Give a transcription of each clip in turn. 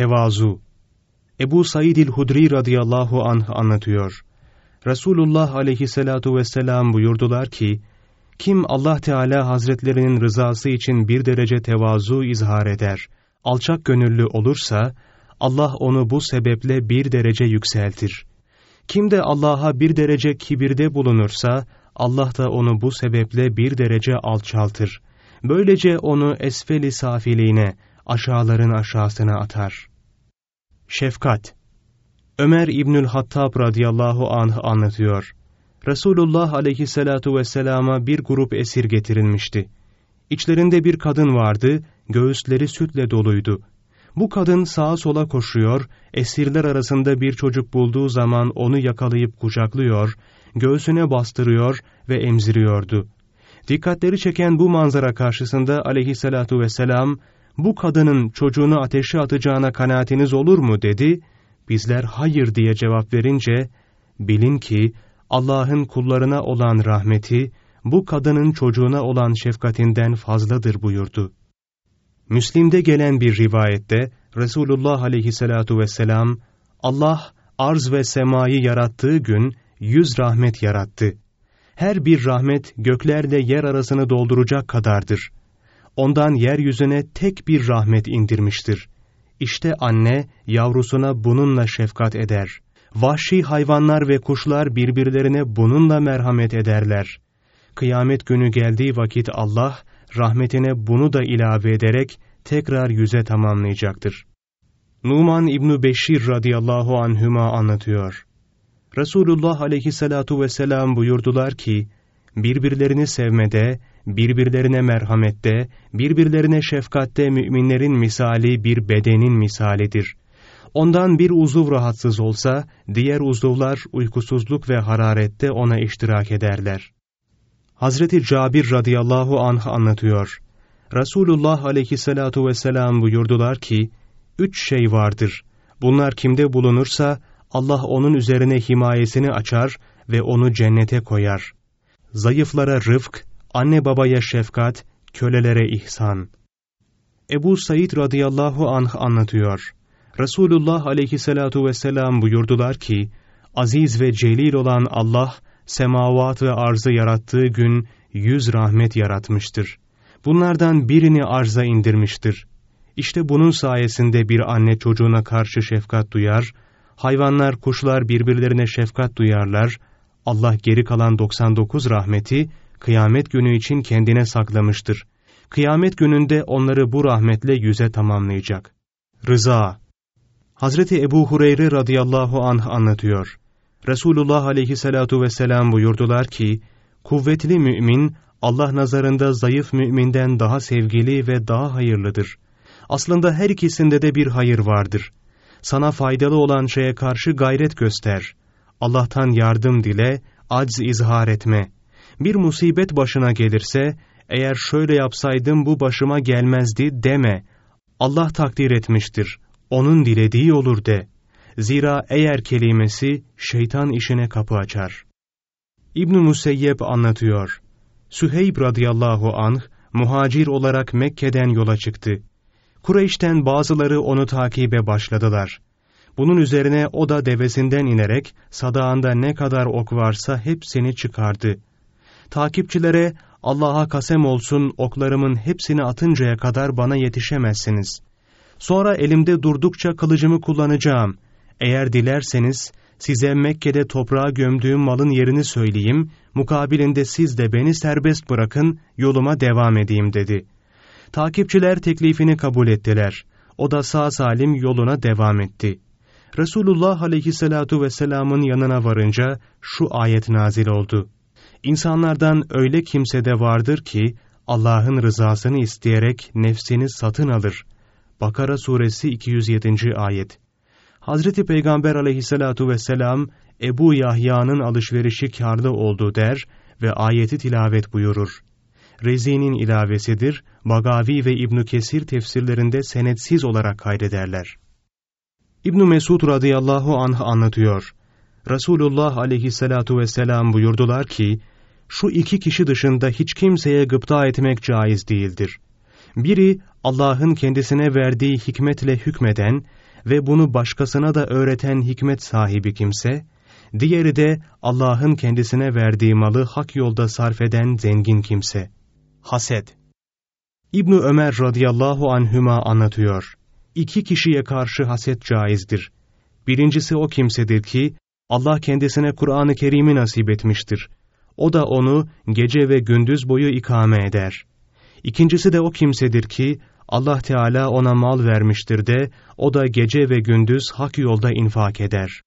Tevazu Ebu Said el-Hudri radıyallahu anh anlatıyor. Resulullah aleyhissalatu vesselam buyurdular ki, kim Allah Teala hazretlerinin rızası için bir derece tevazu izhar eder, alçak gönüllü olursa, Allah onu bu sebeple bir derece yükseltir. Kim de Allah'a bir derece kibirde bulunursa, Allah da onu bu sebeple bir derece alçaltır. Böylece onu esfeli safiliğine, aşağıların aşağısına atar. Şefkat Ömer İbnül Hattab radıyallahu anh anlatıyor. Resulullah aleyhissalatu vesselama bir grup esir getirilmişti. İçlerinde bir kadın vardı, göğüsleri sütle doluydu. Bu kadın sağa sola koşuyor, esirler arasında bir çocuk bulduğu zaman onu yakalayıp kucaklıyor, göğsüne bastırıyor ve emziriyordu. Dikkatleri çeken bu manzara karşısında aleyhissalatu vesselam, bu kadının çocuğunu ateşe atacağına kanaatiniz olur mu dedi. Bizler hayır diye cevap verince, bilin ki Allah'ın kullarına olan rahmeti, bu kadının çocuğuna olan şefkatinden fazladır buyurdu. Müslim'de gelen bir rivayette Resulullah aleyhissalatu vesselam, Allah arz ve semayı yarattığı gün yüz rahmet yarattı. Her bir rahmet göklerle yer arasını dolduracak kadardır. Ondan yeryüzüne tek bir rahmet indirmiştir. İşte anne yavrusuna bununla şefkat eder. Vahşi hayvanlar ve kuşlar birbirlerine bununla merhamet ederler. Kıyamet günü geldiği vakit Allah, rahmetine bunu da ilave ederek tekrar yüze tamamlayacaktır. Numan İbni Beşir radıyallahu anhüma anlatıyor. Resulullah aleyhissalatu vesselam buyurdular ki, birbirlerini sevmede, birbirlerine merhamette, birbirlerine şefkatte müminlerin misali bir bedenin misalidir. Ondan bir uzuv rahatsız olsa, diğer uzuvlar uykusuzluk ve hararette ona iştirak ederler. Hazreti Cabir radıyallahu anh anlatıyor. Resulullah aleyhissalatu vesselam buyurdular ki, üç şey vardır. Bunlar kimde bulunursa, Allah onun üzerine himayesini açar ve onu cennete koyar. Zayıflara rıfk, anne babaya şefkat, kölelere ihsan. Ebu Said radıyallahu anh anlatıyor. Resulullah aleyhissalatu vesselam buyurdular ki, aziz ve celil olan Allah, semavat ve arzı yarattığı gün yüz rahmet yaratmıştır. Bunlardan birini arza indirmiştir. İşte bunun sayesinde bir anne çocuğuna karşı şefkat duyar, hayvanlar, kuşlar birbirlerine şefkat duyarlar, Allah geri kalan 99 rahmeti kıyamet günü için kendine saklamıştır. Kıyamet gününde onları bu rahmetle yüze tamamlayacak. Rıza Hazreti Ebu Hureyre radıyallahu anh anlatıyor. Resulullah aleyhissalatu vesselam buyurdular ki, kuvvetli mümin, Allah nazarında zayıf müminden daha sevgili ve daha hayırlıdır. Aslında her ikisinde de bir hayır vardır. Sana faydalı olan şeye karşı gayret göster. Allah'tan yardım dile, acz izhar etme. Bir musibet başına gelirse, eğer şöyle yapsaydım bu başıma gelmezdi deme. Allah takdir etmiştir. Onun dilediği olur de. Zira eğer kelimesi şeytan işine kapı açar. İbn Museyyep anlatıyor. Süheyb radıyallahu anh muhacir olarak Mekke'den yola çıktı. Kureyş'ten bazıları onu takibe başladılar. Bunun üzerine o da devesinden inerek sadağında ne kadar ok varsa hepsini çıkardı. Takipçilere Allah'a kasem olsun oklarımın hepsini atıncaya kadar bana yetişemezsiniz. Sonra elimde durdukça kılıcımı kullanacağım. Eğer dilerseniz size Mekke'de toprağa gömdüğüm malın yerini söyleyeyim, mukabilinde siz de beni serbest bırakın, yoluma devam edeyim dedi. Takipçiler teklifini kabul ettiler. O da sağ salim yoluna devam etti. Resulullah aleyhissalatu vesselamın yanına varınca şu ayet nazil oldu. İnsanlardan öyle kimse de vardır ki Allah'ın rızasını isteyerek nefsini satın alır. Bakara suresi 207. ayet. Hazreti Peygamber aleyhissalatu vesselam Ebu Yahya'nın alışverişi karlı oldu der ve ayeti tilavet buyurur. Rezi'nin ilavesidir, Bagavi ve İbn Kesir tefsirlerinde senetsiz olarak kaydederler. İbn Mesud radıyallahu anh anlatıyor. Resulullah aleyhissalatu vesselam buyurdular ki, şu iki kişi dışında hiç kimseye gıpta etmek caiz değildir. Biri Allah'ın kendisine verdiği hikmetle hükmeden ve bunu başkasına da öğreten hikmet sahibi kimse, diğeri de Allah'ın kendisine verdiği malı hak yolda sarf eden zengin kimse. Haset İbn Ömer radıyallahu anhüma anlatıyor. İki kişiye karşı haset caizdir. Birincisi o kimsedir ki, Allah kendisine Kur'an-ı Kerim'i nasip etmiştir. O da onu gece ve gündüz boyu ikame eder. İkincisi de o kimsedir ki, Allah Teala ona mal vermiştir de, o da gece ve gündüz hak yolda infak eder.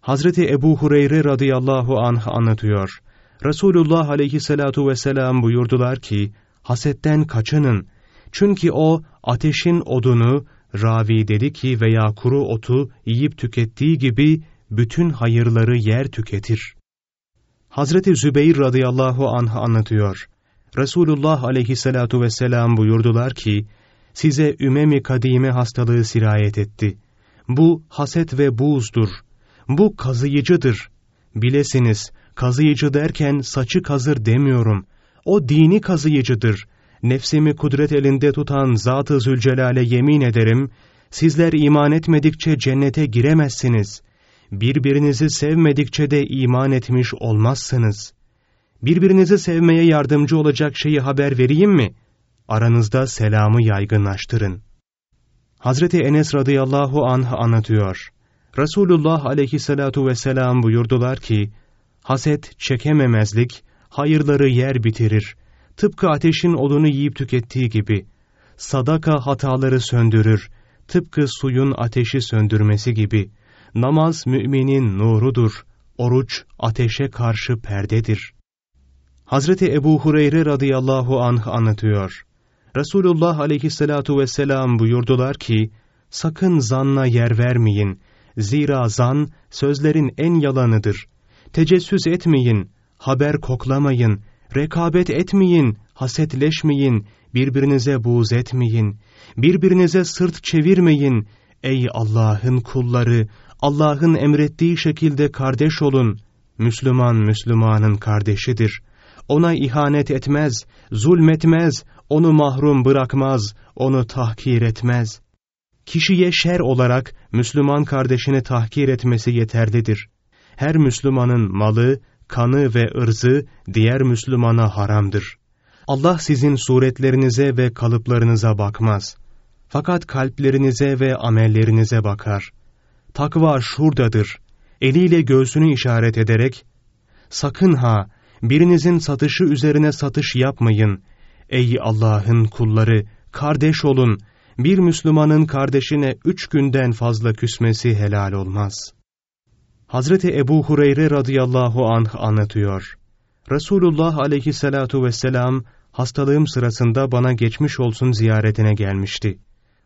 Hazreti Ebu Hureyre radıyallahu anh anlatıyor. Resulullah aleyhissalatu vesselam buyurdular ki, hasetten kaçının. Çünkü o ateşin odunu, ravi dedi ki veya kuru otu yiyip tükettiği gibi bütün hayırları yer tüketir. Hazreti Zübeyir radıyallahu anh anlatıyor. Resulullah aleyhissalatu vesselam buyurdular ki, size ümemi kadime hastalığı sirayet etti. Bu haset ve buğzdur. Bu kazıyıcıdır. Bilesiniz, kazıyıcı derken saçı kazır demiyorum. O dini kazıyıcıdır. Nefsimi kudret elinde tutan Zat-ı Zülcelal'e yemin ederim, sizler iman etmedikçe cennete giremezsiniz. Birbirinizi sevmedikçe de iman etmiş olmazsınız. Birbirinizi sevmeye yardımcı olacak şeyi haber vereyim mi? Aranızda selamı yaygınlaştırın. Hazreti Enes radıyallahu anh anlatıyor. Resulullah aleyhissalatu vesselam buyurdular ki, Haset çekememezlik, hayırları yer bitirir. Tıpkı ateşin odunu yiyip tükettiği gibi. Sadaka hataları söndürür. Tıpkı suyun ateşi söndürmesi gibi. Namaz müminin nurudur. Oruç ateşe karşı perdedir. Hazreti Ebu Hureyre radıyallahu anh anlatıyor. Resulullah aleyhissalatu vesselam buyurdular ki, sakın zanla yer vermeyin. Zira zan sözlerin en yalanıdır. Tecessüs etmeyin, haber koklamayın, rekabet etmeyin, hasetleşmeyin, birbirinize buğz etmeyin, birbirinize sırt çevirmeyin. Ey Allah'ın kulları, Allah'ın emrettiği şekilde kardeş olun. Müslüman Müslümanın kardeşidir. Ona ihanet etmez, zulmetmez, onu mahrum bırakmaz, onu tahkir etmez. Kişiye şer olarak Müslüman kardeşini tahkir etmesi yeterlidir. Her Müslümanın malı, kanı ve ırzı diğer Müslümana haramdır. Allah sizin suretlerinize ve kalıplarınıza bakmaz. Fakat kalplerinize ve amellerinize bakar. Takva şuradadır. Eliyle göğsünü işaret ederek, Sakın ha, birinizin satışı üzerine satış yapmayın. Ey Allah'ın kulları, kardeş olun. Bir Müslümanın kardeşine üç günden fazla küsmesi helal olmaz.'' Hazreti Ebu Hureyre radıyallahu anh anlatıyor. Resulullah aleyhissalatu vesselam hastalığım sırasında bana geçmiş olsun ziyaretine gelmişti.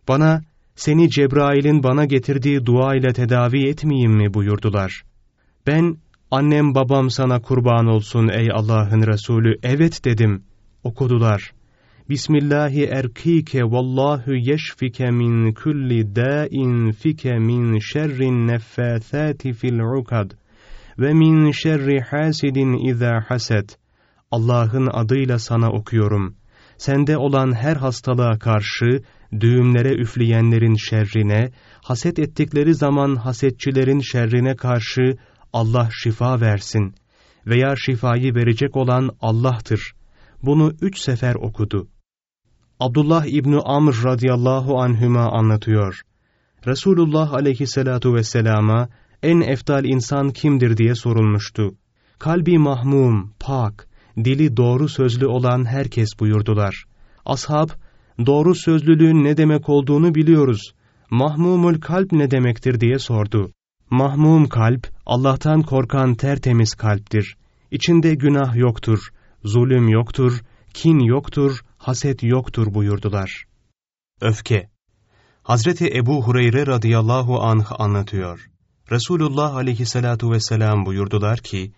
Bana, seni Cebrail'in bana getirdiği dua ile tedavi etmeyeyim mi buyurdular. Ben, annem babam sana kurban olsun ey Allah'ın Resulü, evet dedim. Okudular. Bismillahi erkike vallahu yeşfike min kulli dâin fike min şerrin neffâthâti fil ukad ve min şerri hasidin izâ haset. Allah'ın adıyla sana okuyorum. Sende olan her hastalığa karşı düğümlere üfleyenlerin şerrine, haset ettikleri zaman hasetçilerin şerrine karşı Allah şifa versin. Veya şifayı verecek olan Allah'tır. Bunu üç sefer okudu. Abdullah İbni Amr radıyallahu anhüma anlatıyor. Resulullah aleyhissalatu vesselama en eftal insan kimdir diye sorulmuştu. Kalbi mahmum, pak, dili doğru sözlü olan herkes buyurdular. Ashab, doğru sözlülüğün ne demek olduğunu biliyoruz. Mahmumul kalp ne demektir diye sordu. Mahmum kalp, Allah'tan korkan tertemiz kalptir. İçinde günah yoktur, zulüm yoktur, kin yoktur, haset yoktur buyurdular. Öfke Hazreti Ebu Hureyre radıyallahu anh anlatıyor. Resulullah aleyhissalatu vesselam buyurdular ki,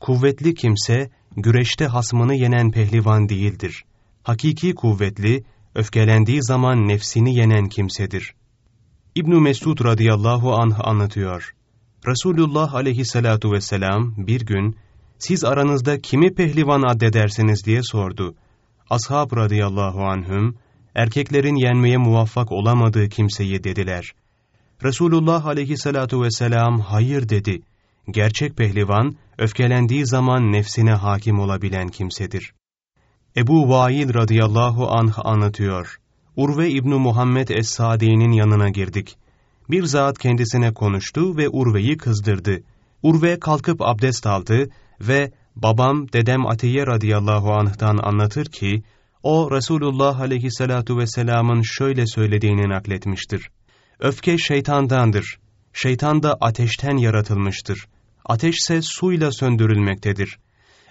kuvvetli kimse güreşte hasmını yenen pehlivan değildir. Hakiki kuvvetli, öfkelendiği zaman nefsini yenen kimsedir. İbn Mesud radıyallahu anh anlatıyor. Resulullah aleyhissalatu vesselam bir gün, siz aranızda kimi pehlivan addedersiniz diye sordu. Ashab radıyallahu anhüm, erkeklerin yenmeye muvaffak olamadığı kimseyi dediler. Resulullah aleyhissalatu vesselam hayır dedi. Gerçek pehlivan, öfkelendiği zaman nefsine hakim olabilen kimsedir. Ebu Vail radıyallahu anh anlatıyor. Urve İbni Muhammed Es-Sadi'nin yanına girdik. Bir zat kendisine konuştu ve Urve'yi kızdırdı. Urve kalkıp abdest aldı ve babam dedem Atiye radıyallahu anh'tan anlatır ki, o Resulullah aleyhissalatu vesselamın şöyle söylediğini nakletmiştir. Öfke şeytandandır. Şeytan da ateşten yaratılmıştır. Ateşse suyla söndürülmektedir.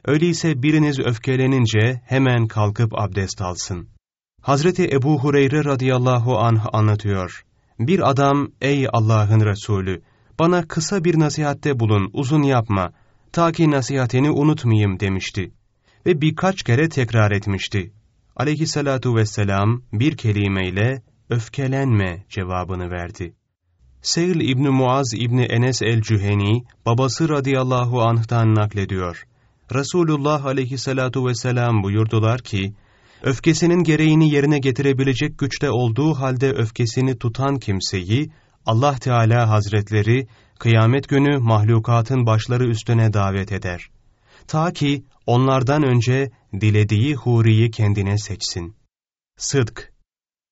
Öyleyse biriniz öfkelenince hemen kalkıp abdest alsın. Hazreti Ebu Hureyre radıyallahu anh anlatıyor. Bir adam, ey Allah'ın Resulü, bana kısa bir nasihatte bulun, uzun yapma, ta ki nasihatini unutmayayım demişti. Ve birkaç kere tekrar etmişti. Aleyhissalatu vesselam bir kelimeyle öfkelenme cevabını verdi. Seyl İbni Muaz İbni Enes el-Cüheni, babası radıyallahu anh'tan naklediyor. Resulullah aleyhissalatu vesselam buyurdular ki, öfkesinin gereğini yerine getirebilecek güçte olduğu halde öfkesini tutan kimseyi, Allah Teala Hazretleri, kıyamet günü mahlukatın başları üstüne davet eder. Ta ki onlardan önce dilediği huriyi kendine seçsin. Sıdk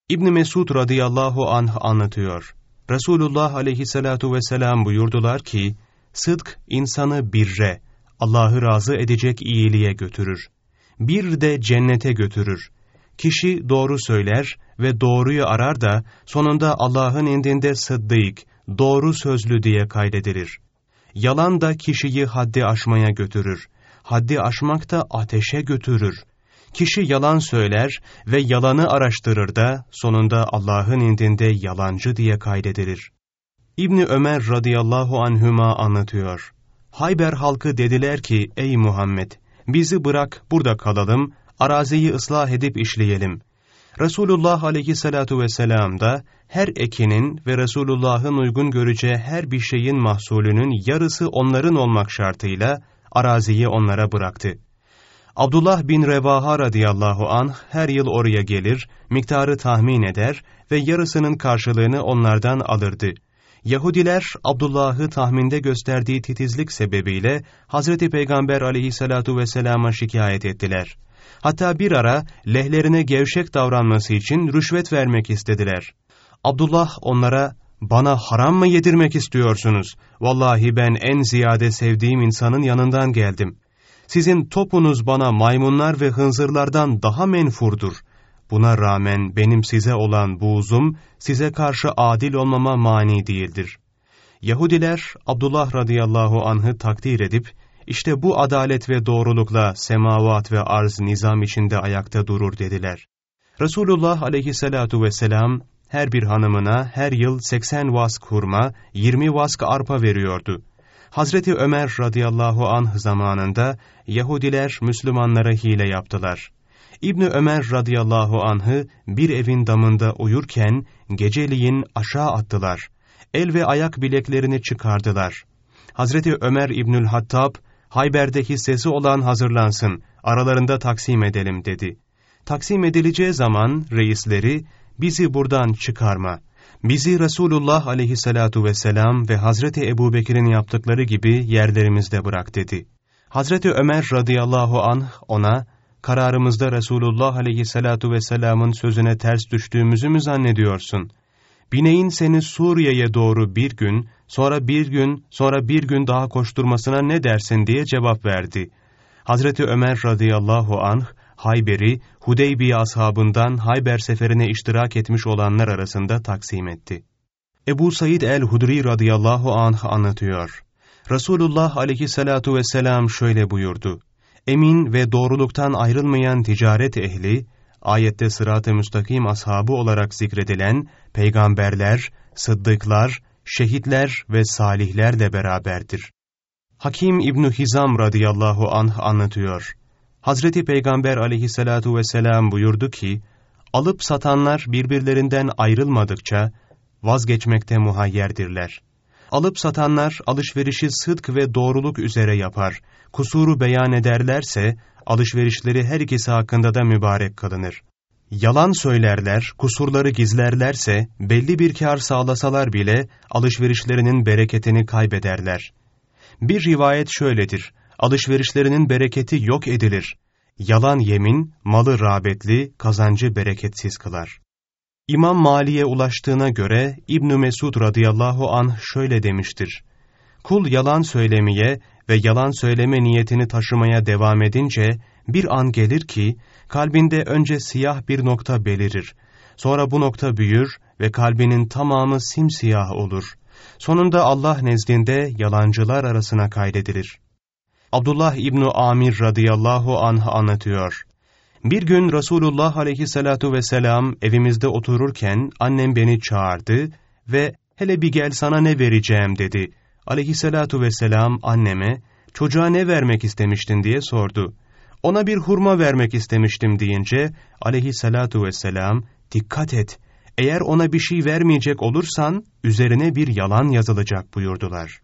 İbn Mesud radıyallahu anh anlatıyor. Resulullah aleyhissalatu vesselam buyurdular ki, sıdk insanı birre, Allah'ı razı edecek iyiliğe götürür. Bir de cennete götürür. Kişi doğru söyler ve doğruyu arar da sonunda Allah'ın indinde sıddık, doğru sözlü diye kaydedilir. Yalan da kişiyi haddi aşmaya götürür. Haddi aşmak da ateşe götürür. Kişi yalan söyler ve yalanı araştırır da sonunda Allah'ın indinde yalancı diye kaydedilir. İbni Ömer radıyallahu anhüma anlatıyor. Hayber halkı dediler ki, ey Muhammed, bizi bırak burada kalalım, araziyi ıslah edip işleyelim. Resulullah aleyhissalatu vesselam da her ekinin ve Resulullah'ın uygun göreceği her bir şeyin mahsulünün yarısı onların olmak şartıyla araziyi onlara bıraktı. Abdullah bin Revaha radıyallahu anh her yıl oraya gelir, miktarı tahmin eder ve yarısının karşılığını onlardan alırdı. Yahudiler Abdullah'ı tahminde gösterdiği titizlik sebebiyle Hazreti Peygamber aleyhissalatu vesselama şikayet ettiler. Hatta bir ara lehlerine gevşek davranması için rüşvet vermek istediler. Abdullah onlara bana haram mı yedirmek istiyorsunuz? Vallahi ben en ziyade sevdiğim insanın yanından geldim. Sizin topunuz bana maymunlar ve hınzırlardan daha menfurdur. Buna rağmen benim size olan buğzum, size karşı adil olmama mani değildir. Yahudiler, Abdullah radıyallahu anh'ı takdir edip, işte bu adalet ve doğrulukla semavat ve arz nizam içinde ayakta durur dediler. Resulullah aleyhissalatu vesselam, her bir hanımına her yıl 80 vask hurma, 20 vask arpa veriyordu. Hazreti Ömer radıyallahu anh zamanında Yahudiler Müslümanlara hile yaptılar. İbni Ömer radıyallahu anh'ı bir evin damında uyurken geceliğin aşağı attılar. El ve ayak bileklerini çıkardılar. Hazreti Ömer İbnül Hattab, Hayber'de hissesi olan hazırlansın, aralarında taksim edelim dedi. Taksim edileceği zaman reisleri, bizi buradan çıkarma, bizi Resulullah aleyhissalatu vesselam ve Hazreti Ebu Bekir'in yaptıkları gibi yerlerimizde bırak dedi. Hazreti Ömer radıyallahu anh ona, kararımızda Resulullah aleyhissalatu vesselamın sözüne ters düştüğümüzü mü zannediyorsun? Bineğin seni Suriye'ye doğru bir gün, sonra bir gün, sonra bir gün daha koşturmasına ne dersin diye cevap verdi. Hazreti Ömer radıyallahu anh, Hayber'i Hudeybiye ashabından Hayber seferine iştirak etmiş olanlar arasında taksim etti. Ebu Said el-Hudri radıyallahu anh anlatıyor. Resulullah aleyhissalatu vesselam şöyle buyurdu. Emin ve doğruluktan ayrılmayan ticaret ehli, ayette sırat-ı müstakim ashabı olarak zikredilen peygamberler, sıddıklar, şehitler ve salihlerle beraberdir. Hakim İbn Hizam radıyallahu anh anlatıyor. Hazreti Peygamber aleyhissalatu vesselam buyurdu ki, alıp satanlar birbirlerinden ayrılmadıkça vazgeçmekte muhayyerdirler. Alıp satanlar alışverişi sıdk ve doğruluk üzere yapar. Kusuru beyan ederlerse alışverişleri her ikisi hakkında da mübarek kılınır. Yalan söylerler, kusurları gizlerlerse, belli bir kar sağlasalar bile alışverişlerinin bereketini kaybederler. Bir rivayet şöyledir, alışverişlerinin bereketi yok edilir. Yalan yemin, malı rağbetli, kazancı bereketsiz kılar. İmam Mali'ye ulaştığına göre İbn Mesud radıyallahu anh şöyle demiştir. Kul yalan söylemeye ve yalan söyleme niyetini taşımaya devam edince bir an gelir ki kalbinde önce siyah bir nokta belirir. Sonra bu nokta büyür ve kalbinin tamamı simsiyah olur. Sonunda Allah nezdinde yalancılar arasına kaydedilir. Abdullah İbni Amir radıyallahu anh anlatıyor. Bir gün Resulullah aleyhissalatu vesselam evimizde otururken annem beni çağırdı ve hele bir gel sana ne vereceğim dedi. Aleyhissalatu vesselam anneme çocuğa ne vermek istemiştin diye sordu. Ona bir hurma vermek istemiştim deyince aleyhissalatu vesselam dikkat et eğer ona bir şey vermeyecek olursan üzerine bir yalan yazılacak buyurdular.